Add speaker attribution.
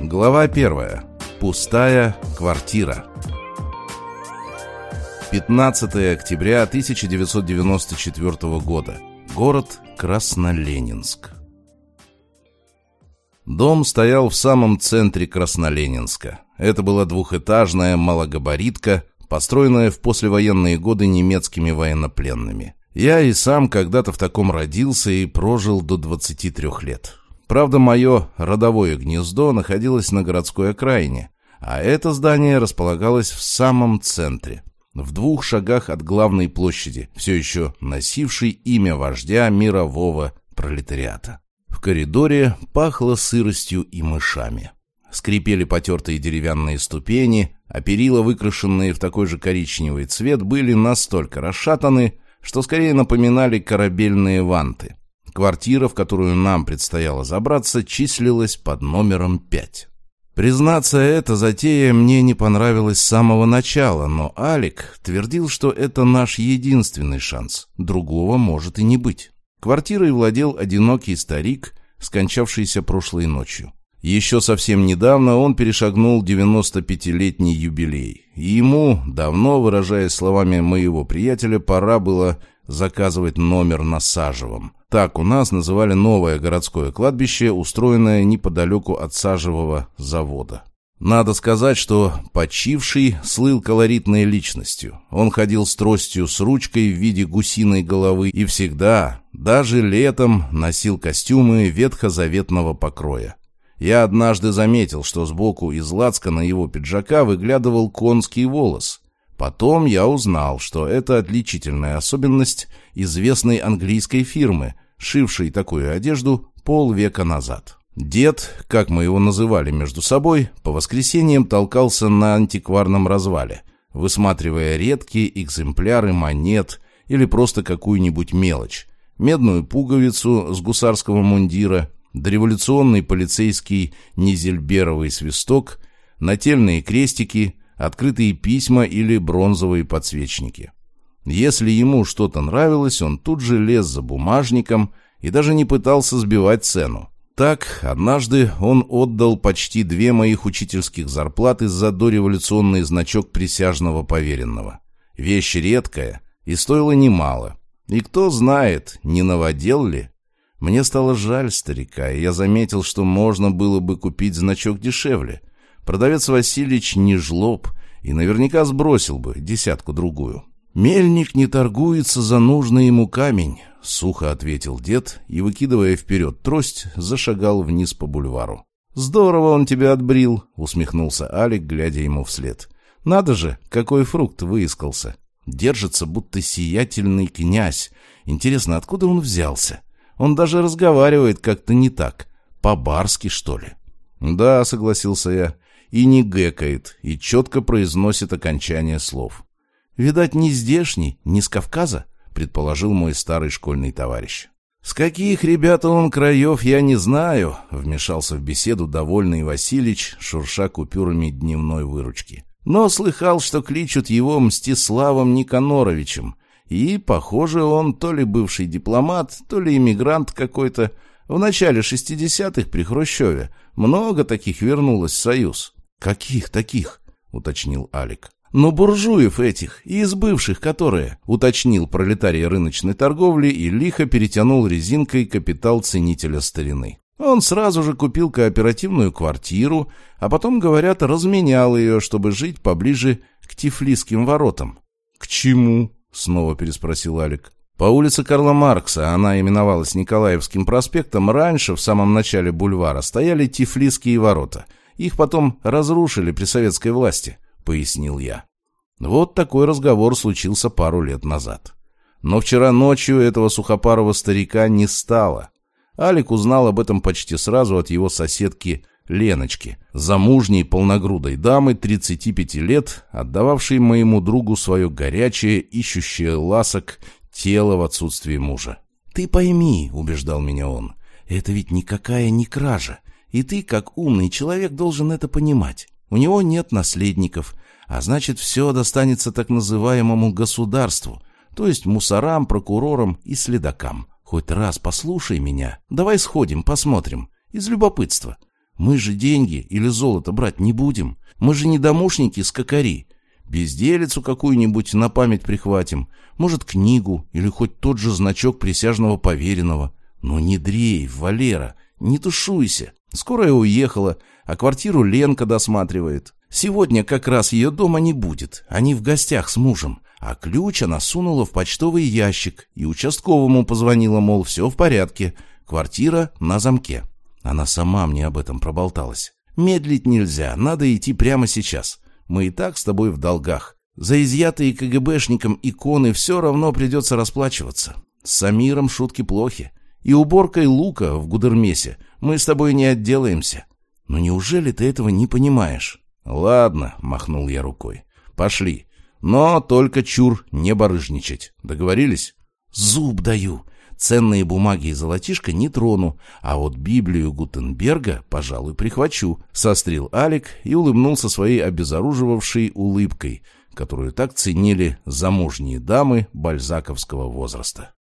Speaker 1: Глава первая. Пустая квартира. 15 октября 1994 года. Город Красноленинск. Дом стоял в самом центре Красноленинска. Это была двухэтажная малогабаритка, построенная в послевоенные годы немецкими военнопленными. Я и сам когда-то в таком родился и прожил до 23 лет. Правда, мое родовое гнездо находилось на городской окраине, а это здание располагалось в самом центре, в двух шагах от главной площади, все еще носившей имя вождя мирового пролетариата. В коридоре пахло сыростью и мышами. Скрипели потертые деревянные ступени, а перила, выкрашенные в такой же коричневый цвет, были настолько расшатаны, что скорее напоминали корабельные ванты. Квартира, в которую нам предстояло забраться, числилась под номером 5. Признаться, эта затея мне не понравилась с самого начала, но Алик твердил, что это наш единственный шанс. Другого может и не быть. Квартирой владел одинокий старик, скончавшийся прошлой ночью. Еще совсем недавно он перешагнул 95-летний юбилей, и ему, давно выражаясь словами моего приятеля, пора было заказывать номер на Сажевом. Так у нас называли новое городское кладбище, устроенное неподалеку от Сажевого завода. Надо сказать, что почивший слыл колоритной личностью. Он ходил с тростью с ручкой в виде гусиной головы и всегда, даже летом, носил костюмы ветхозаветного покроя. Я однажды заметил, что сбоку из лацкана его пиджака выглядывал конский волос. Потом я узнал, что это отличительная особенность известной английской фирмы, шившей такую одежду полвека назад. Дед, как мы его называли между собой, по воскресеньям толкался на антикварном развале, высматривая редкие экземпляры монет или просто какую-нибудь мелочь, медную пуговицу с гусарского мундира, дореволюционный полицейский низельберовый свисток, нательные крестики, открытые письма или бронзовые подсвечники. Если ему что-то нравилось, он тут же лез за бумажником и даже не пытался сбивать цену. Так, однажды он отдал почти две моих учительских зарплаты за дореволюционный значок присяжного поверенного. Вещь редкая и стоила немало. И кто знает, не наводил ли. Мне стало жаль старика, и я заметил, что можно было бы купить значок дешевле. Продавец Васильевич не жлоб и наверняка сбросил бы десятку-другую. «Мельник не торгуется за нужный ему камень», — сухо ответил дед и, выкидывая вперед трость, зашагал вниз по бульвару. «Здорово он тебя отбрил», — усмехнулся Алик, глядя ему вслед. «Надо же, какой фрукт выискался. Держится, будто сиятельный князь. Интересно, откуда он взялся? Он даже разговаривает как-то не так. По-барски, что ли?» «Да», — согласился я, — «и не гэкает, и четко произносит окончание слов». «Видать, не здешний, не с Кавказа?» — предположил мой старый школьный товарищ. «С каких, ребята, он краев, я не знаю», — вмешался в беседу довольный Василич, шурша купюрами дневной выручки. «Но слыхал, что кличут его Мстиславом Никаноровичем, и, похоже, он то ли бывший дипломат, то ли иммигрант какой-то. В начале шестидесятых при Хрущеве много таких вернулось в Союз». «Каких таких?» — уточнил Алик. Но буржуев этих, и из бывших которые, уточнил пролетарий рыночной торговли и лихо перетянул резинкой капитал ценителя старины. Он сразу же купил кооперативную квартиру, а потом, говорят, разменял ее, чтобы жить поближе к Тифлисским воротам. — К чему? — снова переспросил Алик. По улице Карла Маркса, она именовалась Николаевским проспектом, раньше, в самом начале бульвара, стояли Тифлисские ворота. Их потом разрушили при советской власти пояснил я. Вот такой разговор случился пару лет назад. Но вчера ночью этого сухопарого старика не стало. Алик узнал об этом почти сразу от его соседки Леночки, замужней полногрудой дамы 35 лет, отдававшей моему другу свое горячее, ищущее ласок тело в отсутствии мужа. «Ты пойми», — убеждал меня он, — «это ведь никакая не кража, и ты, как умный человек, должен это понимать. У него нет наследников, а значит, все достанется так называемому государству, то есть мусорам, прокурорам и следакам. Хоть раз послушай меня. Давай сходим, посмотрим. Из любопытства. Мы же деньги или золото брать не будем. Мы же не домушники с кокари. Безделицу какую-нибудь на память прихватим. Может, книгу или хоть тот же значок присяжного поверенного. Но не дрейф, Валера, не тушуйся. Скоро я уехала, а квартиру Ленка досматривает. Сегодня как раз ее дома не будет. Они в гостях с мужем. А ключ она сунула в почтовый ящик и участковому позвонила, мол, все в порядке. Квартира на замке. Она сама мне об этом проболталась. Медлить нельзя, надо идти прямо сейчас. Мы и так с тобой в долгах. За изъятые КГБшником иконы все равно придется расплачиваться. С Самиром шутки плохи. И уборкой лука в Гудермесе мы с тобой не отделаемся. Но неужели ты этого не понимаешь? Ладно, махнул я рукой. Пошли. Но только чур не барыжничать. Договорились? Зуб даю. Ценные бумаги и золотишко не трону, а вот Библию Гутенберга, пожалуй, прихвачу», — сострил Алик и улыбнулся своей обезоруживавшей улыбкой, которую так ценили замужние дамы бальзаковского возраста.